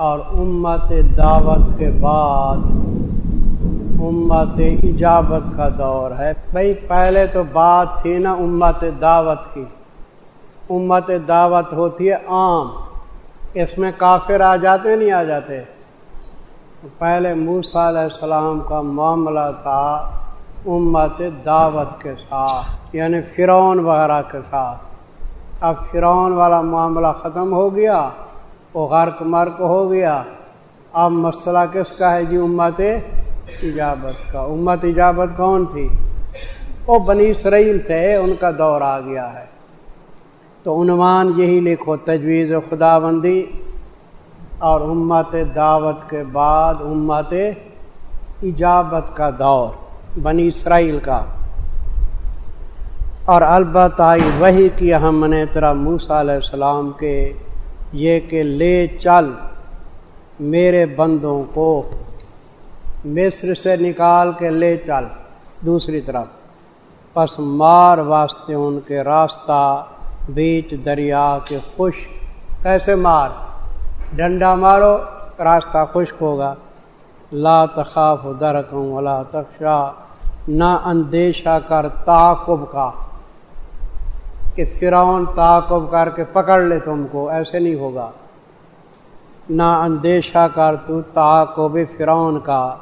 اور امت دعوت کے بعد امت اجابت کا دور ہے۔ بھائی، پہلے تو بات تھی نا امت دعوت کی۔ امت دعوت ہوتی ہے عام۔ اس میں کافر آ جاتے نہیں آ جاتے۔ پہلے موسیٰ علیہ السلام کا معاملہ تھا امت دعوت کے ساتھ یعنی فرعون وغیرہ کے ساتھ۔ اب فرعون والا معاملہ ختم ہو گیا۔ وہ غرق مرک ہو گیا۔ اب مسئلہ کس کا ہے جی؟ امت ایجابت کا۔ امت ایجابت کون تھی؟ وہ بنی اسرائیل تھے، ان کا دور آ گیا ہے۔ تو عنوان یہی لکھو، تجویز خدا بندی اور امت دعوت کے بعد امت ایجابت کا دور، بنی اسرائیل کا۔ اور البتہ وہی کیا ہم نے تیرا موسیٰ علیہ السلام کے یہ کہ لے چل میرے بندوں کو۔ مصر سے نکال کے لے چل۔ دوسری طرف، پس مار واسطے ان کے راستہ، بیچ دریا کے خوش۔ کیسے مار؟ ڈنڈا مارو، راستہ خشک ہوگا۔ لا تخاف درکوں ولا تخشا۔ نہ اندیشہ کر تعقب کا۔ کہ فرعون تعقب کر کے پکڑ لے تم کو، ایسے نہیں ہوگا۔ نہ اندیشہ کر تو تعقب فرعون کا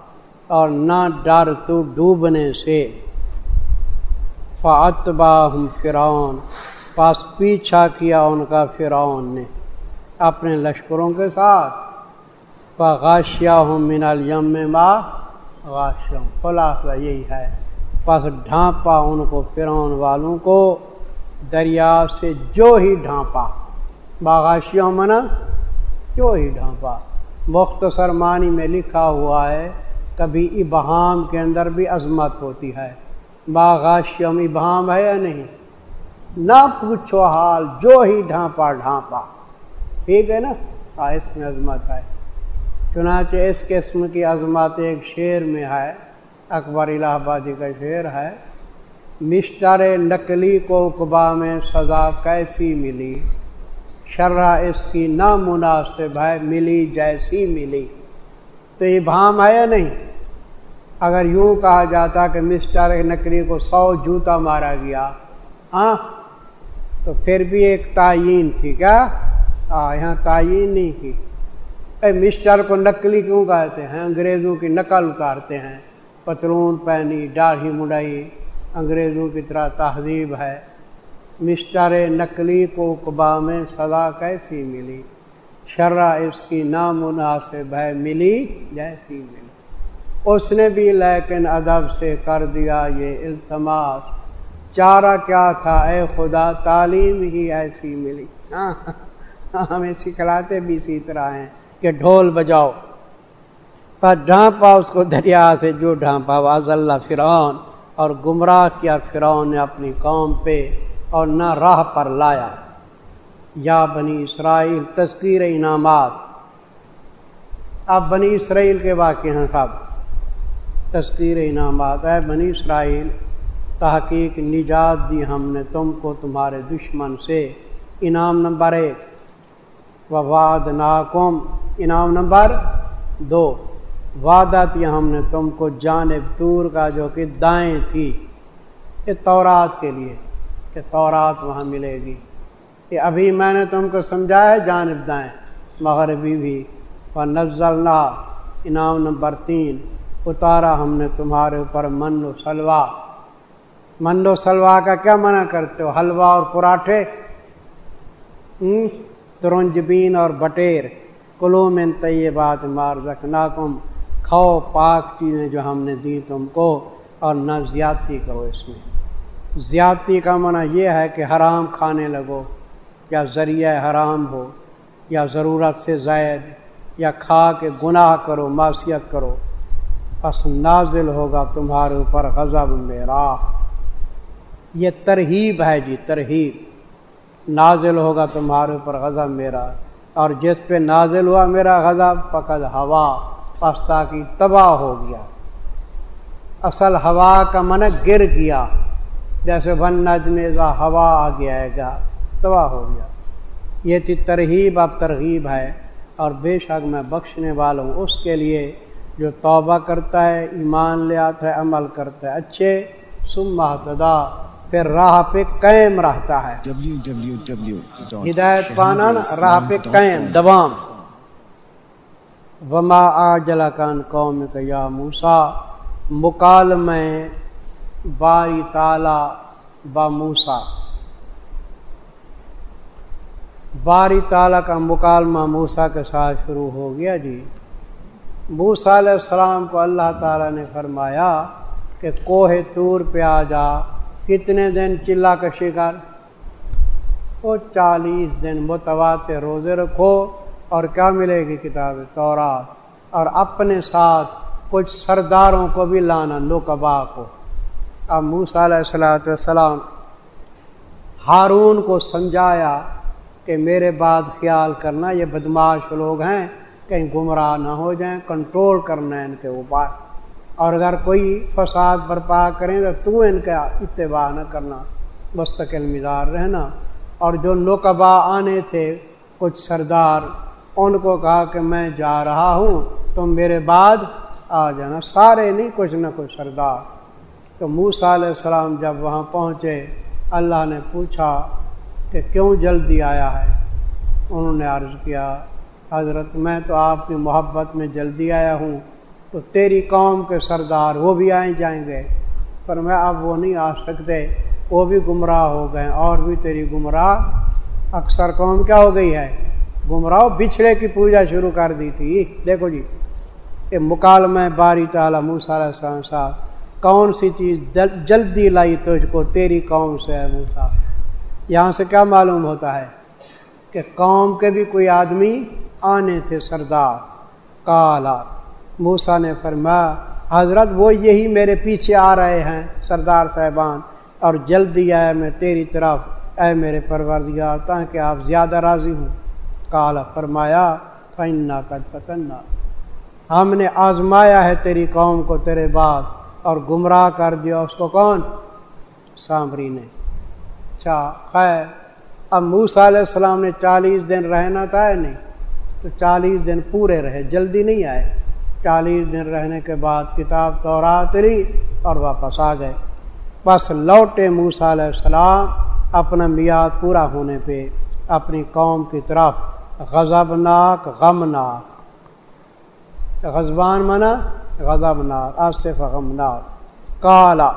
اور نہ ڈر تو ڈوبنے سے۔ فاتبا ہم فرعون، پاس پیچھا کیا ان کا فرعون نے اپنے لشکروں کے ساتھ۔ غاشیہ ہوں من الیم ما غاشم خلاصہ یہی ہے۔ پس ڈھانپا ان کو، فرعون والوں کو۔ دریا سے جو ہی ڈھانپا باغاشیہ منا جو ہی ڈھانپا۔ مختصر معنی میں لکھا ہوا ہے، کبھی ابہام کے اندر بھی عظمت ہوتی ہے۔ باغاشیم ابہام ہے یا نہیں؟ نہ پوچھو حال، جو ہی ڈھانپا ڈھانپا۔ ٹھیک ہے نا؟ ہاں اس میں عظمت ہے۔ چنانچہ اس قسم کی عظمت ایک شعر میں ہے، اکبر الہ آبادی کا شعر ہے۔ مسٹر نقلی کو قبا میں سزا کیسی ملی؟ شرح اس کی نامناسب ہے، ملی جیسی ملی۔ تو یہ بھام ہے یا نہیں؟ اگر یوں کہا جاتا کہ مسٹر نقلی کو سو جوتا مارا گیا ہاں؟ تو پھر بھی ایک تعین تھی کیا؟ ہاں یہاں تعین نہیں کی۔ اے مسٹر کو نقلی کیوں کہتے ہیں؟ انگریزوں کی نقل اتارتے ہیں۔ پتلون پہنی، ڈاڑھی مڈائی انگریزوں کی طرح تہذیب ہے۔ مسٹر نقلی کو قبا میں سزا کیسی ملی؟ شرح اس کی نامناسب ہے، ملی جیسی ملی۔ اس نے بھی لیکن ادب سے کر دیا یہ التماس۔ چارہ کیا تھا؟ اے خدا، تعلیم ہی ایسی ملی۔ ہاں ہمیں سکھلاتے بھی اسی طرح ہیں کہ ڈھول بجاؤ۔ پر ڈھانپا اس کو دریا سے، جو ڈھانپا واض اللہ فرعون۔ اور گمراہ کیا فرعون نے اپنی قوم پہ اور نہ راہ پر لایا۔ یا بنی اسرائیل تذکیر انعامات۔ اب بنی اسرائیل کے واقع ہیں سب تذکیر انعامات۔ ہے بنی اسرائیل، تحقیق نجات دی ہم نے تم کو تمہارے دشمن سے۔ انعام نمبر ایک۔ واد ناکم انعام نمبر دو۔ وعدہ دیا ہم نے تم کو جانب تور کا جو کہ دائیں تھی۔ یہ تورات کے لیے کہ تورات وہاں ملے گی۔ یہ ابھی میں نے تم کو سمجھایا ہے جانب دائیں۔ مغربی بھی۔ اور نزل انعام نمبر تین۔ اتارا ہم نے تمہارے اوپر من و سلوا من و سلوا کا کیا منع کرتے ہو؟ حلوہ اور پراٹھے؟ ترنجبین اور بٹیر۔ کلو میں طیبات مار رکھناکم کھاؤ پاک چیزیں جو ہم نے دی تم کو اور نہ زیادتی کرو اس میں۔ زیادتی کا منع یہ ہے کہ حرام کھانے لگو یا ذریعہ حرام ہو یا ضرورت سے زائد یا کھا کے گناہ کرو معاشیت کرو۔ پس نازل ہوگا تمہارے اوپر غضب میرا۔ یہ ترہیب ہے جی ترہیب۔ نازل ہوگا تمہارے اوپر غضب میرا اور جس پہ نازل ہوا میرا غضب فقط ہوا۔ پستا کی تباہ ہو گیا۔ اصل ہوا کا من گر گیا۔ جیسے بن نجمزا ہوا آ گیا ہے گا تباہ ہو گیا۔ یہ تھی ترغیب اب ترغیب ہے۔ اور بے شک میں بخشنے والا ہوں اس کے لیے جو توبہ کرتا ہے ایمان لے آتا ہے عمل کرتا ہے۔ اچھے سما تدا پھر راہ پہ قائم رہتا ہے۔ ہدایت پانا راہ پہ قائم۔ دوام۔ وما آ جلا کان قوم کا یا موسا مکالم باری تالا با موسا باری تالا کا مکالمہ موسا کے ساتھ شروع ہو گیا جی۔ موسا علیہ السلام کو اللہ تعالیٰ نے فرمایا کہ کوہ تور پہ آ جا، کتنے دن چلا کا شکار؟ وہ چالیس دن متوات روزے رکھو۔ اور کیا ملے گی کتاب تورات؟ اور اپنے ساتھ کچھ سرداروں کو بھی لانا نقبا کو۔ اب موسا علیہ السلاۃ والسلام ہارون کو سمجھایا کہ میرے بعد خیال کرنا، یہ بدماش لوگ ہیں، کہیں گمراہ نہ ہو جائیں، کنٹرول کرنا ہے ان کے اوپر۔ اور اگر کوئی فساد برپا کریں تو تو ان کا اتباع نہ کرنا، مستقل مزار رہنا۔ اور جو نقبا آنے تھے، کچھ سردار ان کو کہا کہ میں جا رہا ہوں تم میرے بعد آ جانا۔ سارے نہیں، کچھ نہ کچھ سردار۔ تو موسا علیہ السلام جب وہاں پہنچے، اللہ نے پوچھا کہ کیوں جلدی آیا ہے؟ انہوں نے عرض کیا، حضرت، میں تو آپ کی محبت میں جلدی آیا ہوں، تو تیری قوم کے سردار وہ بھی آئیں جائیں گے۔ پر میں اب وہ نہیں آ سکتے، وہ بھی گمراہ ہو گئے، اور بھی تیری گمراہ۔ اکثر قوم کیا ہو گئی ہے؟ گمراہ بچھڑے کی پوجا شروع کر دی تھی۔ دیکھو جی یہ مکالمہ باری تعالیٰ موسا السلام صاحب، کون سی چیز جلدی لائی تجھ کو؟ تیری قوم سے ہے موسا یہاں سے کیا معلوم ہوتا ہے کہ قوم کے بھی کوئی آدمی آنے تھے سردار۔ کالا موسا نے فرمایا، حضرت وہ یہی میرے پیچھے آ رہے ہیں سردار صاحبان، اور جلدی آئے میں تیری طرف، اے میرے پروردگار، تاکہ آپ زیادہ راضی ہوں۔ کالا فرمایا فننا قد فتنا۔ ہم نے آزمایا ہے تیری قوم کو تیرے بعد اور گمراہ کر دیا اس کو کون؟ سامری نے۔ اچھا خیر، اب موسا علیہ السلام نے چالیس دن رہنا تھا نہیں؟ تو چالیس دن پورے رہے، جلدی نہیں آئے۔ چالیس دن رہنے کے بعد کتاب تو لی اور واپس آ گئے۔ بس لوٹے موسا علیہ السلام اپنا میاد پورا ہونے پہ، اپنی قوم کی طرف۔ غضبناک، غمناک. غزبان منا غضبناک آصف غمناک. کالا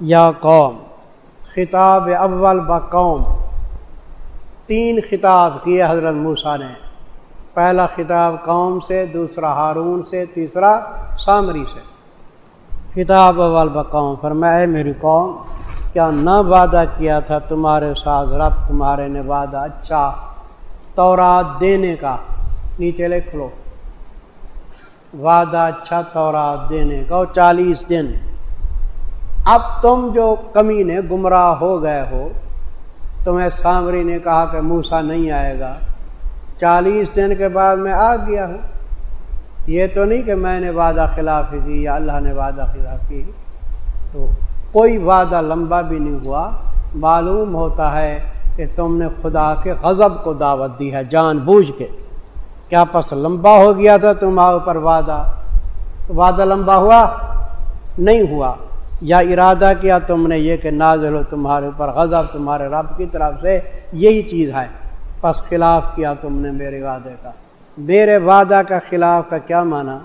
یا قوم، خطاب اول ب قوم. تین خطاب کیے حضرت موسا نے. پہلا خطاب قوم سے، دوسرا ہارون سے، تیسرا سامری سے. خطاب اول بقوم فرمائے میری قوم، کیا نہ وعدہ کیا تھا تمہارے ساتھ؟ رب تمہارے نے وعدہ اچھا تورات دینے کا۔ نیچے لکھ لو وعدہ اچھا تورات دینے کا چالیس دن۔ اب تم جو کمی نے گمراہ ہو گئے ہو، تمہیں سامری نے کہا کہ موسا نہیں آئے گا۔ چالیس دن کے بعد میں آ گیا ہوں۔ یہ تو نہیں کہ میں نے وعدہ خلاف کی یا اللہ نے وعدہ خلاف کی۔ تو کوئی وعدہ لمبا بھی نہیں ہوا۔ معلوم ہوتا ہے کہ تم نے خدا کے غضب کو دعوت دی ہے جان بوجھ کے۔ کیا پس لمبا ہو گیا تھا تمہارے اوپر وعدہ؟ تو وعدہ لمبا ہوا؟ نہیں ہوا۔ یا ارادہ کیا تم نے یہ کہ نازل ہو تمہارے اوپر غضب، تمہارے رب کی طرف سے یہی چیز ہے۔ پس خلاف کیا تم نے میرے وعدے کا؟ میرے وعدہ کا خلاف کا کیا مانا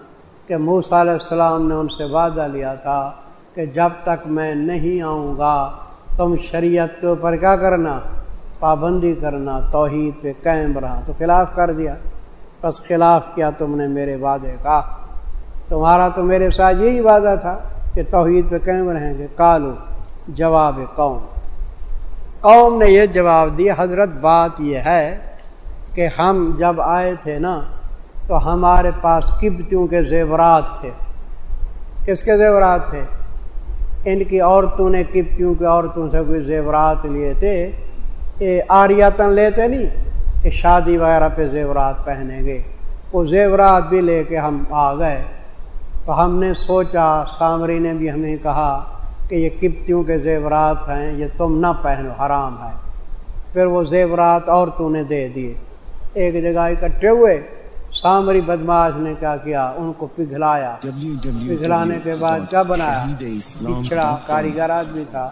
کہ موسیٰ علیہ السلام نے ان سے وعدہ لیا تھا کہ جب تک میں نہیں آؤں گا، تم شریعت کے اوپر کیا کرنا؟ پابندی کرنا، توحید پہ قائم رہا، تو خلاف کر دیا۔ بس خلاف کیا تم نے میرے وعدے کا؟ تمہارا تو میرے ساتھ یہی وعدہ تھا کہ توحید پہ قائم رہیں گے۔ کالو جواب قوم۔ قوم نے یہ جواب دیا، حضرت، بات یہ ہے کہ ہم جب آئے تھے نا، تو ہمارے پاس کبتیوں کے زیورات تھے۔ کس کے زیورات تھے؟ ان کی عورتوں نے کپتیوں کی عورتوں سے کوئی زیورات لیے تھے۔ یہ آریاتن لیتے نہیں کہ شادی وغیرہ پہ زیورات پہنیں گے۔ وہ زیورات بھی لے کے ہم آ گئے۔ تو ہم نے سوچا سامری نے بھی ہمیں کہا کہ یہ کپتیوں کے زیورات ہیں یہ تم نہ پہنو حرام ہے۔ پھر وہ زیورات عورتوں نے دے دیے۔ ایک جگہ اکٹھے ہوئے۔ سامری بدماش نے کیا کیا؟ ان کو پگھلایا۔ پگھلانے کے بعد کیا بنایا؟ بچھڑا کاریگر آدمی تھا۔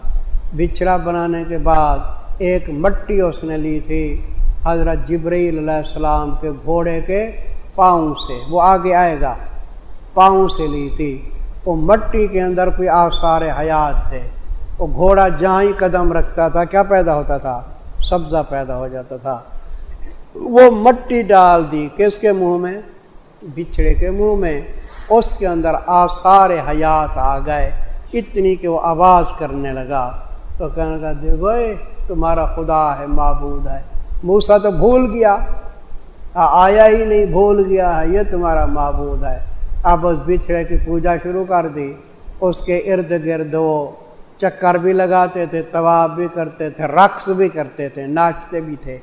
بچھڑا بنانے کے بعد ایک مٹی اس نے لی تھی، حضرت جبریل علیہ السلام کے گھوڑے کے پاؤں سے، وہ آگے آئے گا، پاؤں سے لی تھی۔ وہ مٹی کے اندر کوئی آثار حیات تھے۔ وہ گھوڑا جہاں ہی قدم رکھتا تھا، کیا پیدا ہوتا تھا؟ سبزہ پیدا ہو جاتا تھا۔ وہ مٹی ڈال دی، کس کے منہ میں؟ بچھڑے کے منہ میں۔ اس کے اندر آثار حیات آ گئے۔ اتنی کہ وہ آواز کرنے لگا۔ تو کہنے لگا، دیکھو تمہارا خدا ہے، معبود ہے۔ موسا تو بھول گیا۔ آیا ہی نہیں، بھول گیا ہے، یہ تمہارا معبود ہے۔ اب اس بچھڑے کی پوجا شروع کر دی۔ اس کے ارد گرد وہ چکر بھی لگاتے تھے طواب بھی کرتے تھے، رقص بھی کرتے تھے، ناچتے بھی تھے۔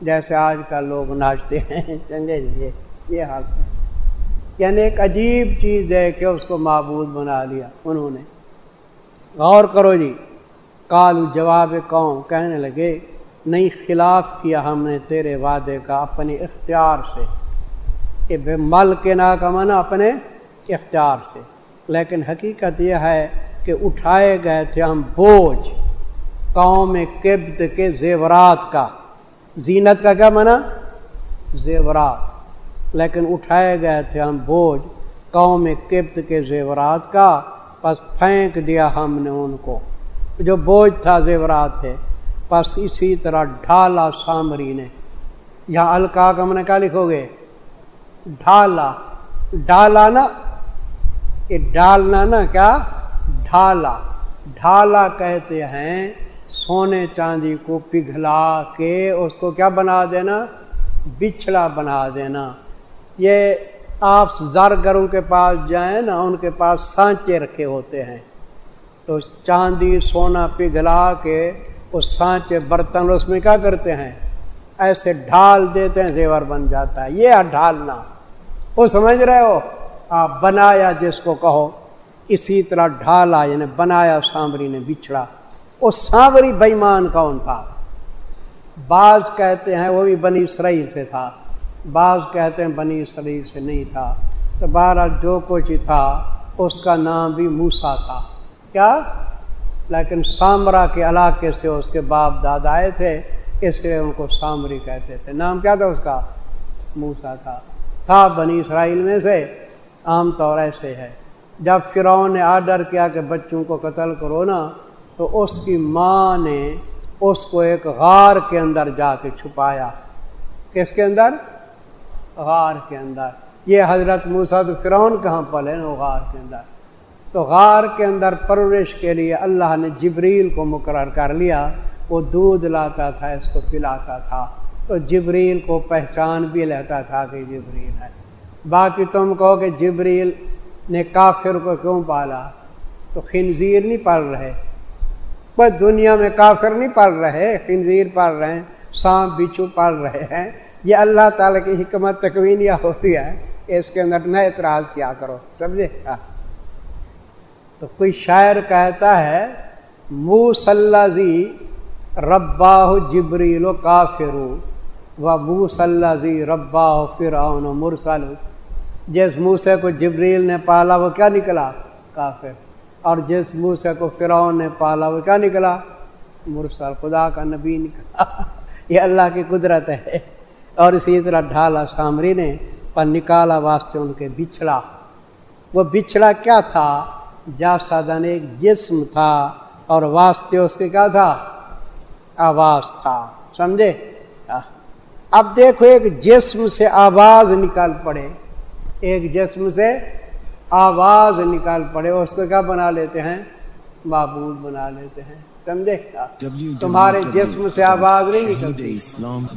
جیسے آج کل لوگ ناچتے ہیں۔ چنگے جی یہ حال ہے۔ یعنی ایک عجیب چیز ہے کہ اس کو معبود بنا لیا انہوں نے۔ غور کرو جی کالو جواب قوم کہنے لگے، نہیں، خلاف کیا ہم نے تیرے وعدے کا اپنے اختیار سے۔ کہ بے مل کے نا کا منع اپنے اختیار سے۔ لیکن حقیقت یہ ہے کہ اٹھائے گئے تھے ہم بوجھ قوم کبد کے زیورات کا۔ زینت کا کیا منع زیورات۔ لیکن اٹھائے گئے تھے ہم بوجھ قوم کبت کے زیورات کا۔ بس پھینک دیا ہم نے ان کو۔ جو بوجھ تھا زیورات تھے، بس اسی طرح ڈھالا سامری نے۔ یہاں الکا کا من کیا لکھو گے؟ ڈھالا۔ ڈالا نا، یہ ڈالنا نا کیا؟ ڈھالا۔ ڈھالا کہتے ہیں سونے چاندی کو پگھلا کے اس کو کیا بنا دینا؟ بچھڑا بنا دینا۔ یہ آپ زرگروں کے پاس جائیں نا، ان کے پاس سانچے رکھے ہوتے ہیں۔ تو چاندی سونا پگھلا کے اس سانچے برتن اس میں کیا کرتے ہیں؟ ایسے ڈھال دیتے ہیں، زیور بن جاتا ہے۔ یہ ڈھالنا۔ وہ سمجھ رہے ہو؟ آپ بنایا جس کو کہو، اسی طرح ڈھالا یعنی بنایا سامری نے بچھڑا۔ وہ سانوری بےمان کون تھا؟ بعض کہتے ہیں وہ بھی بنی اسرائیل سے تھا۔ بعض کہتے ہیں بنی اسرائیل سے نہیں تھا۔ تو بارہ جو کچھ تھا، اس کا نام بھی موسا تھا۔ کیا؟ لیکن سامرا کے علاقے سے اس کے باپ دادا آئے تھے، اس لیے ان کو سامری کہتے تھے۔ نام کیا تھا اس کا؟ موسا تھا۔ تھا بنی اسرائیل میں سے، عام طور ایسے ہے۔ جب فرعون نے آرڈر کیا کہ بچوں کو قتل کرو نا، تو اس کی ماں نے اس کو ایک غار کے اندر جا کے چھپایا۔ کس کے اندر؟ غار کے اندر۔ یہ حضرت موسا تو فرعون کہاں پلے نا غار کے اندر۔ تو غار کے اندر پرورش کے لیے اللہ نے جبریل کو مقرر کر لیا۔ وہ دودھ لاتا تھا، اس کو پلاتا تھا۔ تو جبریل کو پہچان بھی لیتا تھا کہ جبریل ہے۔ باقی تم کہو کہ جبریل نے کافر کو کیوں پالا؟ تو خنزیر نہیں پال رہے۔ بس دنیا میں کافر نہیں پال رہے، خنزیر پال رہے ہیں، سانپ، بچھو پال رہے ہیں۔ یہ اللہ تعالیٰ کی حکمت تکوینیا ہوتی ہے۔ اس کے اندر نہ اعتراض کیا کرو، سمجھے؟ ہاں۔ تو کوئی شاعر کہتا ہے مو صلی ربا جبریل و کافر و مو صلی ربا فرعون مرسل۔ جس منہ سے کو جبریل نے پالا، وہ کیا نکلا؟ کافر۔ اور جس منہ سے کو فرعون نے پالا، وہ کیا نکلا؟ مرسل۔ خدا کا نبی نکلا۔ یہ اللہ کی قدرت ہے۔ اور اسی طرح ڈھالا سامری نے پر نکالا واسطے ان کے بچھڑا۔ وہ بچھڑا کیا تھا؟ جا سادن ایک جسم تھا اور واسطے اس کے کیا تھا؟ آواز تھا سمجھے؟ اب دیکھو ایک جسم سے آواز نکال پڑے۔ ایک جسم سے آواز نکال پڑے اس کو کیا بنا لیتے ہیں؟ معبود بنا لیتے ہیں سمجھے؟ تمہارے جسم سے آواز نہیں نکلتی۔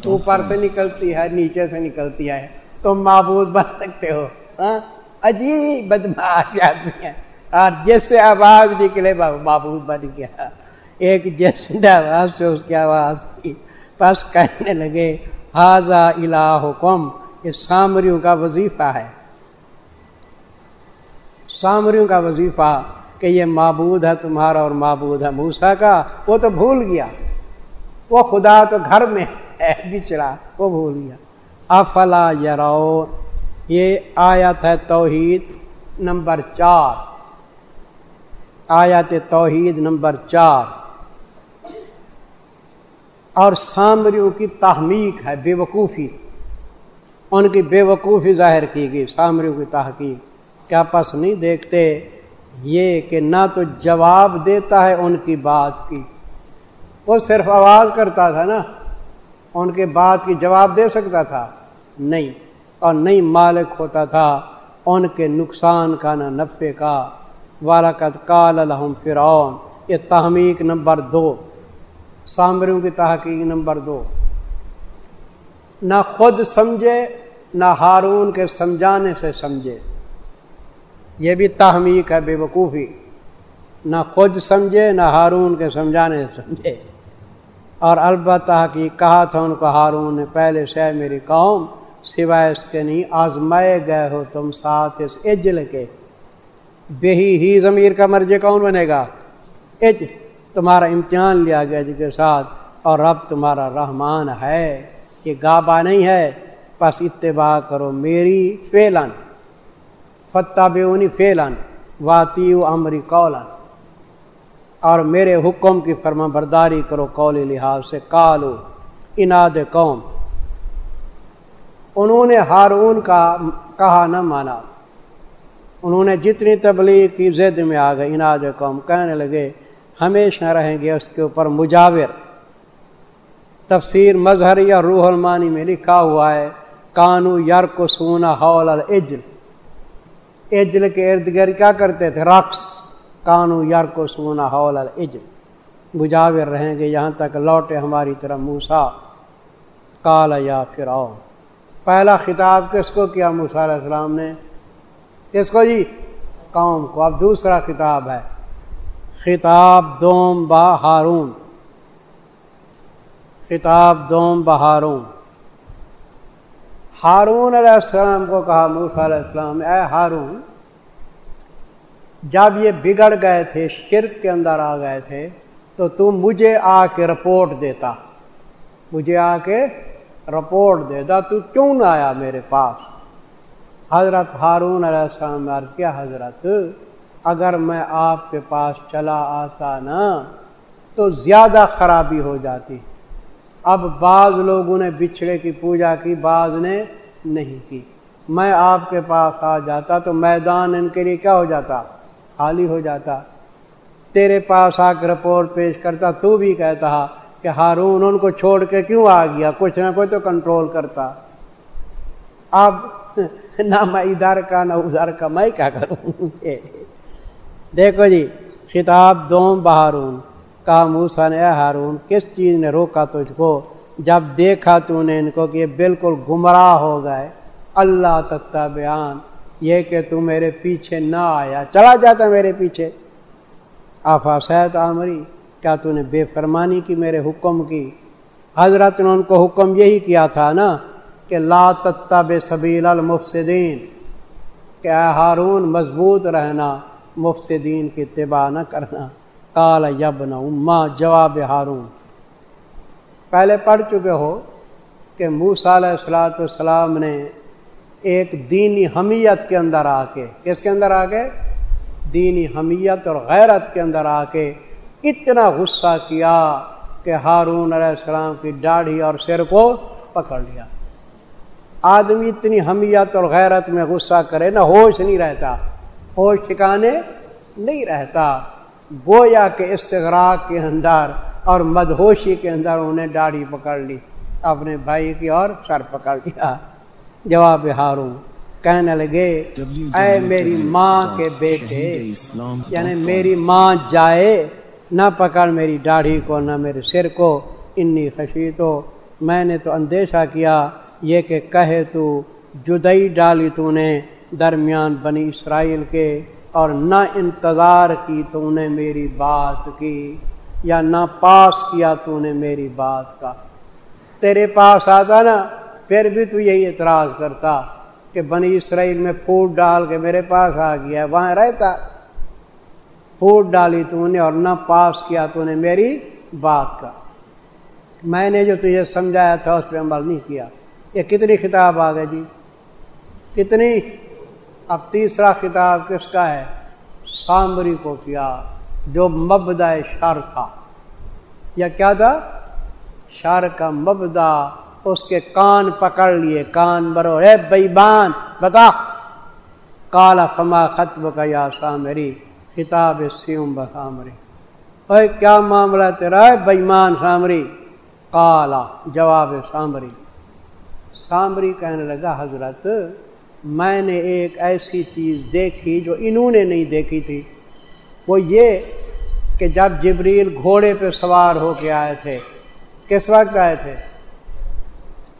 اوپر سے نکلتی ہے نیچے سے نکلتی ہے۔ تم معبود بن سکتے ہو ہاں؟ عجیب بدماش آدمی ہے۔ اور جس سے آواز نکلے معبود بن گیا۔ ایک جس آواز سے اس کی آواز تھی۔ بس کہنے لگے حاضہ الہ حکم یہ سامریوں کا وظیفہ ہے۔ سامریوں کا وظیفہ کہ یہ معبود ہے تمہارا اور معبود ہے موسا کا، وہ تو بھول گیا۔ وہ خدا تو گھر میں ہے بچڑا وہ بھول گیا۔ افلا یرو یہ آیت ہے توحید نمبر چار۔ آیت توحید نمبر چار۔ اور سامریوں کی تحمیق ہے بے وقوفی ان کی بے وقوفی ظاہر کی گئی، سامریوں کی تحقیق۔ کیا پس نہیں دیکھتے؟ یہ کہ نہ تو جواب دیتا ہے ان کی بات کی۔ وہ صرف آواز کرتا تھا نا، ان کے بات کی جواب دے سکتا تھا۔ نہیں، اور نہیں مالک ہوتا تھا، ان کے نقصان کا نہ نفے کا۔ والد کال الحم فرعون، یہ تحمیق نمبر دو، سامریوں کی تحقیق نمبر دو۔ نہ خود سمجھے، نہ ہارون کے سمجھانے سے سمجھے۔ یہ بھی تحمیق ہے، بے وقوفی۔ نہ خود سمجھے، نہ ہارون کے سمجھانے سے سمجھے۔ اور البتہ کی کہا تھا ان کو، ہارون نے پہلے سے، میری قوم، سوائے اس کے نہیں، آزمائے گئے ہو تم ساتھ اس اجل کے۔ بے ہی ضمیر کا مرجے کون بنے گا؟ اج تمہارا امتحان لیا گیا جس کے ساتھ، اور رب تمہارا رحمان ہے۔ یہ گابا نہیں ہے۔ بس اتباع کرو میری فیلن فتح بے فیلن واتی امری قولن اور میرے حکم کی فرما برداری کرو قول لحاظ سے۔ کالو اناد قوم۔ انہوں نے ہارون کا کہا نہ مانا۔ انہوں نے جتنی تبلیغ کی زد میں آ گئے اناد قوم کہنے لگے، ہمیشہ رہیں گے اس کے اوپر مجاور۔ تفسیر مظہر یا روح المانی میں لکھا ہوا ہے، کانو یار کو سونا ہول الجل اجل کے ارد گرد کیا کرتے تھے؟ رقص۔ کانو یار کو سونا ہول الجل مجاور رہیں گے، یہاں تک لوٹے ہماری طرح موسا کالا یا پھر پہلا خطاب کس کو کیا؟ موسیٰ علیہ السلام نے کس کو جی؟ قوم کو۔ اب دوسرا خطاب ہے۔ خطاب دوم با ہارون خطاب دوم با ہارون ہارون علیہ السلام کو کہا، موسیٰ علیہ السلام، اے ہارون، جب یہ بگڑ گئے تھے، شرک کے اندر آ گئے تھے، تو تم مجھے آ کے رپورٹ دیتا۔ مجھے آ کے رپورٹ دے تو کیوں نہ آیا میرے پاس؟ حضرت ہارون علیہ السلام عرض کیا، حضرت، اگر میں آپ کے پاس چلا آتا نا تو زیادہ خرابی ہو جاتی۔ اب بعض لوگوں نے بچھڑے کی پوجا کی، بعض نے نہیں کی۔ میں آپ کے پاس آ جاتا تو میدان ان کے لیے کیا ہو جاتا؟ خالی ہو جاتا۔ تیرے پاس آ کے رپورٹ پیش کرتا، تو بھی کہتا کہ ہارون ان کو چھوڑ کے کیوں آ گیا؟ کچھ نہ کوئی تو کنٹرول کرتا۔ اب نہ میں ادھر کا، نہ ادھر کا، میں کیا کروں؟ دیکھو جی خطاب دوم بہارون کا موسا نے ہارون، کس چیز نے روکا تجھ کو؟ جب دیکھا تو نے ان کو کہ یہ بالکل گمراہ ہو گئے۔ اللہ تتا بیان یہ کہ تو میرے پیچھے نہ آیا۔ چلا جاتا میرے پیچھے۔ آفا سید عامری کیا تو نے بے فرمانی کی میرے حکم کی؟ حضرت نے ان کو حکم یہی کیا تھا نا؟ کہ لا تتا بے سبیل المفسدین، کہ اے ہارون مضبوط رہنا، مفسدین کی اتباع نہ کرنا۔ کال یبن اما جواب ہارون۔ پہلے پڑھ چکے ہو کہ موسا علیہ السلاۃ والسلام نے ایک دینی حمیت کے اندر آ کے، کس کے اندر آ کے؟ دینی حمیت اور غیرت کے اندر آ کے اتنا غصہ کیا کہ ہارون علیہ السلام کی داڑھی اور سر کو پکڑ لیا۔ آدمی اتنی حمیت اور غیرت میں غصہ کرے، نہ ہوش نہیں رہتا، ہوش ٹھکانے نہیں رہتا۔ گویا کے استغراق کے اندر اور مدہوشی کے اندر انہیں داڑھی پکڑ لی، اپنے بھائی کی اور سر پکڑ لیا۔ جواب ہارون کہنے لگے، اے میری ماں کے بیٹے یعنی میری ماں جائے، نہ پکڑ میری داڑھی کو، نہ میرے سر کو، انی خشی تو میں نے تو اندیشہ کیا یہ کہ کہے تو جدئی ڈالی تو نے درمیان بنی اسرائیل کے اور نہ انتظار کی تو نے میری بات کی یا نہ پاس کیا تو نے میری بات کا۔ تیرے پاس آتا نا، پھر بھی تو یہی اعتراض کرتا کہ بنی اسرائیل میں پھوٹ ڈال کے میرے پاس آ گیا، وہاں رہتا۔ پھوٹ ڈالی تو نے اور نہ پاس کیا تو نے میری بات کا۔ میں نے جو تجھے سمجھایا تھا، اس پہ عمل نہیں کیا۔ یہ کتنی خطاب آ گئی جی؟ کتنی؟ اب تیسرا خطاب کس کا ہے؟ سامری کو کیا جو مبدا شر تھا۔ یا کیا تھا؟ شر کا مبدا اس کے کان پکڑ لیے۔ کان برو، اے بان بتا۔ کالا فما ختم کا یا سامری؟ خطاب سیوم بسامری اے، کیا معاملہ تیرا ہے؟ بےمان سامری۔ کالا جواب سامری۔ سامری کہنے لگا، حضرت، میں نے ایک ایسی چیز دیکھی جو انہوں نے نہیں دیکھی تھی۔ وہ یہ کہ جب جبریل گھوڑے پہ سوار ہو کے آئے تھے، کس وقت آئے تھے؟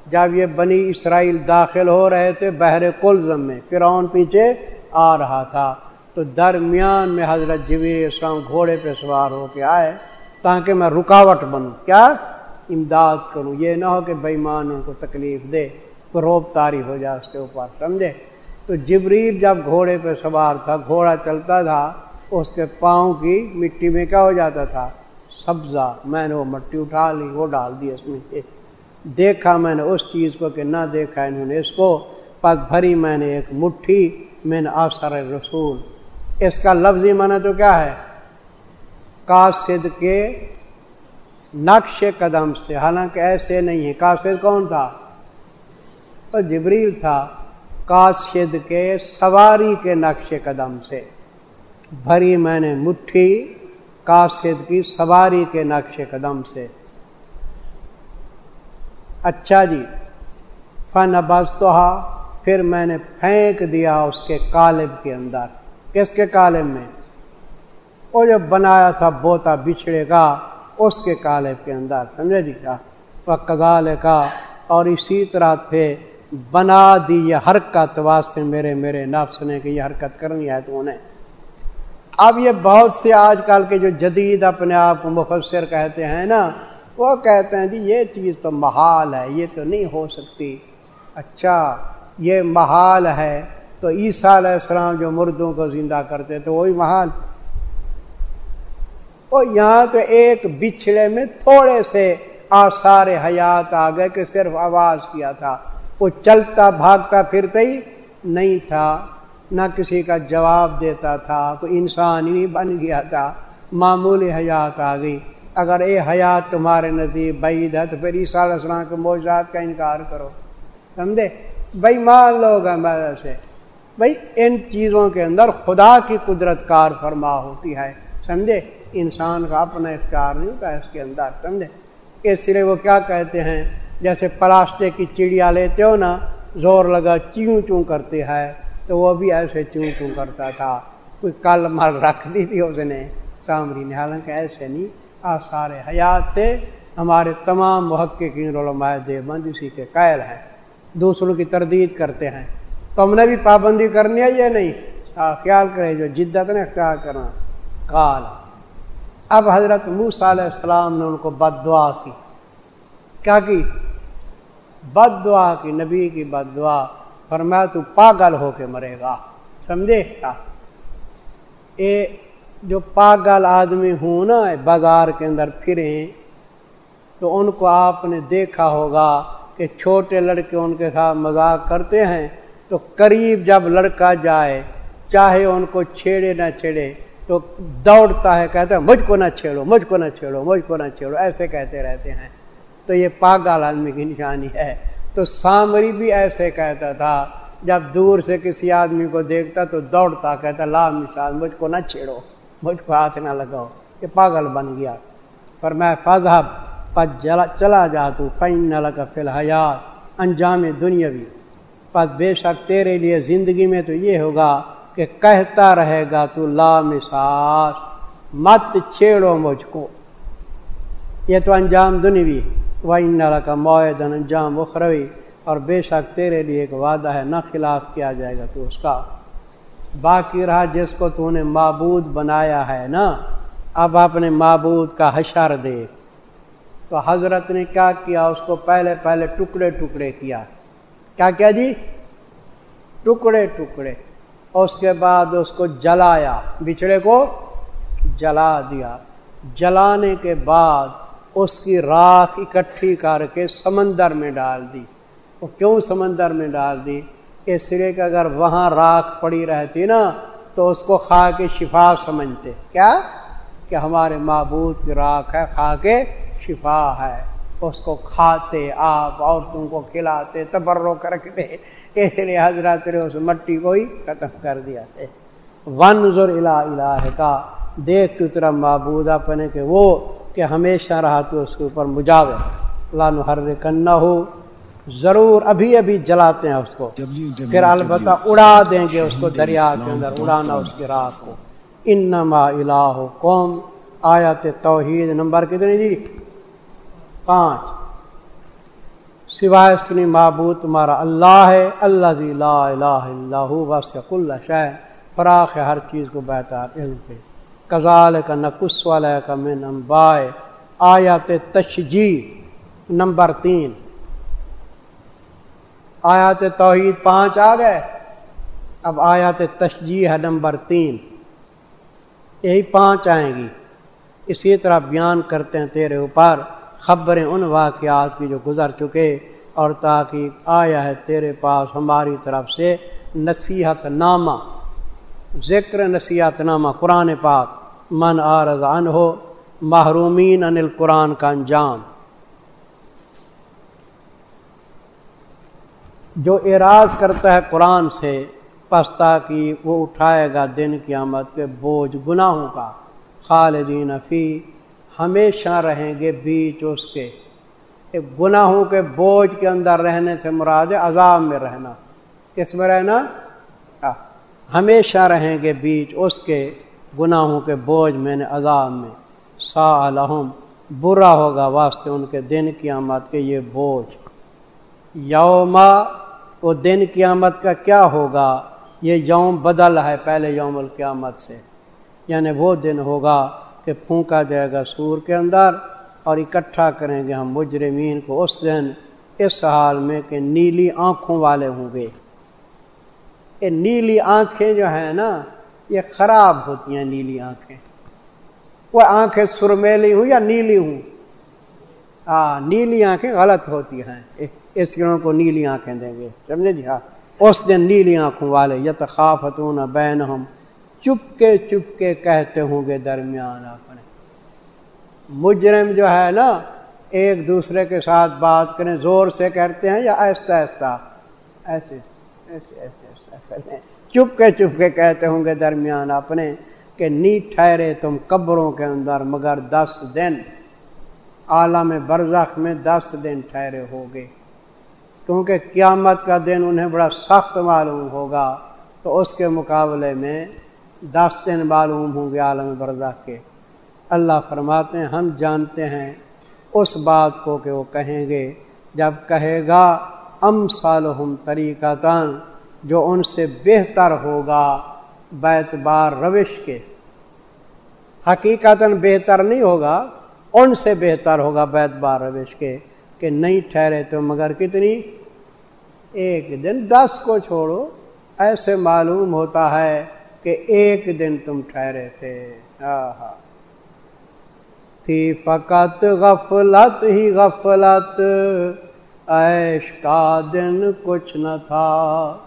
جب یہ بنی اسرائیل داخل ہو رہے تھے بحر کلزم میں، فرعون پیچھے آ رہا تھا۔ تو درمیان میں حضرت جبیر اسلام گھوڑے پہ سوار ہو کے آئے تاکہ میں رکاوٹ بنوں۔ کیا؟ امداد کروں، یہ نہ ہو کہ بےمان ان کو تکلیف دے تو روب تاری ہو جائے اس کے اوپر، سمجھے؟ تو جبریل جب گھوڑے پہ سوار تھا، گھوڑا چلتا تھا، اس کے پاؤں کی مٹی میں کیا ہو جاتا تھا؟ سبزہ، میں نے وہ مٹی اٹھا لی، وہ ڈال دی اس میں۔ دیکھا میں نے اس چیز کو کہ نہ دیکھا انہوں نے اس کو، پگ بھری میں نے ایک مٹھی میں نے آثر رسول اس کا لفظی معنی تو کیا ہے؟ کاسد کے نقش قدم سے، حالانکہ ایسے نہیں ہے کاسد کون تھا؟ جبریل تھا۔ کاسد کے سواری کے نقش قدم سے۔ بھری میں نے مٹھی کاسد کی سواری کے نقش قدم سے۔ اچھا جی فن بس تو پھر میں نے پھینک دیا اس کے کالب کے اندر۔ کس کے کالب میں؟ وہ جو بنایا تھا بوتا بچھڑے کا اس کے کالب کے اندر، سمجھے جی کیا؟ وہ کگال کا اور اسی طرح تھے، بنا دی یہ حرکت واسطے میرے میرے نفس نے کہ یہ حرکت کرنی ہے تو انہیں۔ اب یہ بہت سے آج کل کے جو جدید اپنے آپ کو مفسر کہتے ہیں نا، وہ کہتے ہیں جی یہ چیز تو محال ہے، یہ تو نہیں ہو سکتی۔ اچھا یہ محال ہے تو عیسیٰ علیہ السلام جو مردوں کو زندہ کرتے تو وہی محال۔ وہ یہاں تو ایک بچھڑے میں تھوڑے سے آثار حیات آ گئے کہ صرف آواز کیا تھا۔ وہ چلتا، بھاگتا، پھرتا ہی نہیں تھا، نہ کسی کا جواب دیتا تھا، کوئی انسان ہی بن گیا تھا۔ معمولی حیات آ گئی۔ اگر اے حیات تمہارے نزدیک بعید ہے تو پھر عیسیٰ علیہ السلام کے موجات کا انکار کرو۔ سمجھے؟ بھائی مان لوگ ہیں سے۔ بھائی ان چیزوں کے اندر خدا کی قدرت کار فرما ہوتی ہے۔ سمجھے؟ انسان کا اپنا اختیار نہیں ہوتا اس کے اندر، سمجھے؟ اس لیے وہ کیا کہتے ہیں؟ جیسے پلاسٹک کی چڑیا لیتے ہو نا، زور لگا چیوں چوں کرتے ہے تو وہ بھی ایسے چوں چوں کرتا تھا۔ کوئی کل مل رکھ دی تھی اس نے۔ سامری نے، حالانکہ ایسے نہیں۔ آثار حیات تھے۔ ہمارے تمام محققین علماء دیوبند اسی کے قائل ہیں۔ دوسروں کی تردید کرتے ہیں۔ تو ہم نے بھی پابندی کرنی ہے یہ نہیں؟ خیال کرے جو جدت نے اختیار کرنا۔ کال اب حضرت موسیٰ علیہ السلام نے ان کو بد دعا کی۔ کیا کی؟ بد دعا کی، نبی کی بد دعا فرمایا تو پاگل ہو کے مرے گا۔ سمجھے؟ کیا؟ اے جو پاگل آدمی ہوں نا بازار کے اندر پھریں، تو ان کو آپ نے دیکھا ہوگا کہ چھوٹے لڑکے ان کے ساتھ مذاق کرتے ہیں، تو قریب جب لڑکا جائے، چاہے ان کو چھیڑے نہ چھیڑے تو دوڑتا ہے، کہتا ہے، مجھ کو نہ چھیڑو، مجھ کو نہ چھیڑو، مجھ کو نہ چھیڑو، ایسے کہتے رہتے ہیں۔ تو یہ پاگل آدمی کی نشانی ہے۔ تو سامری بھی ایسے کہتا تھا۔ جب دور سے کسی آدمی کو دیکھتا تو دوڑتا، کہتا، لا مثال، مجھ کو نہ چھیڑو، مجھ کو ہاتھ نہ لگاؤ۔ یہ پاگل بن گیا۔ پر میں فضحب پس چلا جا تو پین نہ لگا فی الحیات انجام دنیاوی۔ پس بے شک تیرے لیے زندگی میں تو یہ ہوگا کہ کہتا رہے گا تو لا مساس مت چھیڑو مجھ کو۔ یہ تو انجام دنوی و کا معدن انجام اخروی۔ اور بے شک تیرے لیے ایک وعدہ ہے، نہ خلاف کیا جائے گا تو اس کا۔ باقی رہا جس کو تو نے معبود بنایا ہے نا، اب اپنے معبود کا حشر دے۔ تو حضرت نے کیا کیا؟ اس کو پہلے پہلے ٹکڑے ٹکڑے کیا۔ کیا کیا جی؟ ٹکڑے ٹکڑے۔ اس کے بعد اس کو جلایا، بچھڑے کو جلا دیا۔ جلانے کے بعد اس کی راکھ اکٹھی کر کے سمندر میں ڈال دی۔ وہ کیوں سمندر میں ڈال دی؟ اس لیے کہ اگر وہاں راکھ پڑی رہتی نا، تو اس کو کھا کے شفا سمجھتے۔ کیا؟ کہ ہمارے معبود کی راکھ ہے کھا کے شفا ہے۔ اس کو کھاتے آپ عورتوں کو کھلاتے تبرو کر کے اس لیے حضرت نے اس مٹی کو ہی ختم کر دیا۔ ون ضر الہ کا دیکھ تو طرح معبود اپنے کہ وہ کہ ہمیشہ رہا تو اس کے اوپر مجاور۔ لانو ہر کرنا ہو ضرور ابھی ابھی جلاتے ہیں اس کو۔ پھر البتہ اڑا دیں گے اس کو دریا کے اندر، اڑانا اس کی رات کو۔ انما الہ قوم آیات توحید نمبر کتنی جی؟ پانچ۔ سوائے اس سنی معبود، تمہارا اللہ ہے اللہ زی لا الہ اللہ بس اللہ شہ فراخ ہے ہر چیز کو بہتر علم پہ کزال کا نقص والا کا من امبائے آیات تشجی نمبر تین۔ آیات توحید پانچ آ گئے۔ اب آیات تشجی ہے نمبر تین۔ یہی پانچ آئیں گی۔ اسی طرح بیان کرتے ہیں تیرے اوپر۔ خبریں ان واقعات کی جو گزر چکے اور تاکہ آیا ہے تیرے پاس ہماری طرف سے نصیحت نامہ ذکر نصیحت نامہ قرآن پاک، من آرزان ہو محرومین ان القرآن کا انجام۔ جو اعراض کرتا ہے قرآن سے پستا کی وہ اٹھائے گا دن کی آمد کے بوجھ گناہوں کا، خالدین فی ہمیشہ رہیں گے بیچ اس کے۔ ایک گناہوں کے بوجھ کے اندر رہنے سے مراد عذاب میں رہنا۔ کس میں رہنا؟ ہمیشہ رہیں گے بیچ اس کے گناہوں کے بوجھ میں نے عذاب میں۔ سا الحم برا ہوگا واسطے ان کے دن کی آمد کے یہ بوجھ۔ یوما وہ دن قیامت کا کیا ہوگا؟ یہ یوم بدل ہے پہلے یوم القیامت سے۔ یعنی وہ دن ہوگا کہ پھونکا جائے گا سور کے اندر اور اکٹھا کریں گے ہم مجرمین کو اس دن، اس حال میں کہ نیلی آنکھوں والے ہوں گے۔ یہ نیلی آنکھیں جو ہیں نا، یہ خراب ہوتی ہیں نیلی آنکھیں۔ وہ آنکھیں سرمیلی ہوں یا نیلی ہوں؟ ہاں نیلی آنکھیں غلط ہوتی ہیں۔ اس لیے کو نیلی آنکھیں دیں گے۔ سمجھے جی؟ ہاں۔ اس دن نیلی آنکھوں والے یت خافتون بین ہم چپ کے چپ کے کہتے ہوں گے درمیان اپنے۔ مجرم جو ہے نا، ایک دوسرے کے ساتھ بات کریں، زور سے کرتے ہیں یا آہستہ آہستہ۔ ایسے ایسے ایسے ایسا کریں چپ کے چپ کے کہتے ہوں گے درمیان اپنے کہ نی ٹھہرے تم قبروں کے اندر، مگر دس دن، عالم برزخ میں دس دن ٹھہرے ہوگے۔ کیونکہ قیامت کا دن انہیں بڑا سخت معلوم ہوگا، تو اس کے مقابلے میں دس دن معلوم ہوں گے عالم بردا کے۔ اللہ فرماتے ہیں، ہم جانتے ہیں اس بات کو کہ وہ کہیں گے، جب کہے گا ام صالحم طریقہ جو ان سے بہتر ہوگا بیت بار روش کے۔ حقیقت بہتر نہیں ہوگا، ان سے بہتر ہوگا بیت بار روش کے کہ نہیں ٹھہرے تو مگر کتنی؟ ایک دن دس کو چھوڑو، ایسے معلوم ہوتا ہے کہ ایک دن تم ٹھہرے تھے۔ تھی فقط غفلت ہی غفلت۔ ایش کا دن کچھ نہ تھا۔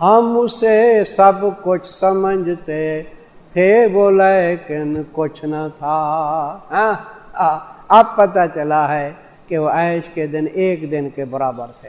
ہم اسے سب کچھ سمجھتے تھے، وہ لیکن کچھ نہ تھا۔ ہاں اب پتہ چلا ہے کہ وہ عیش کے دن ایک دن کے برابر تھے۔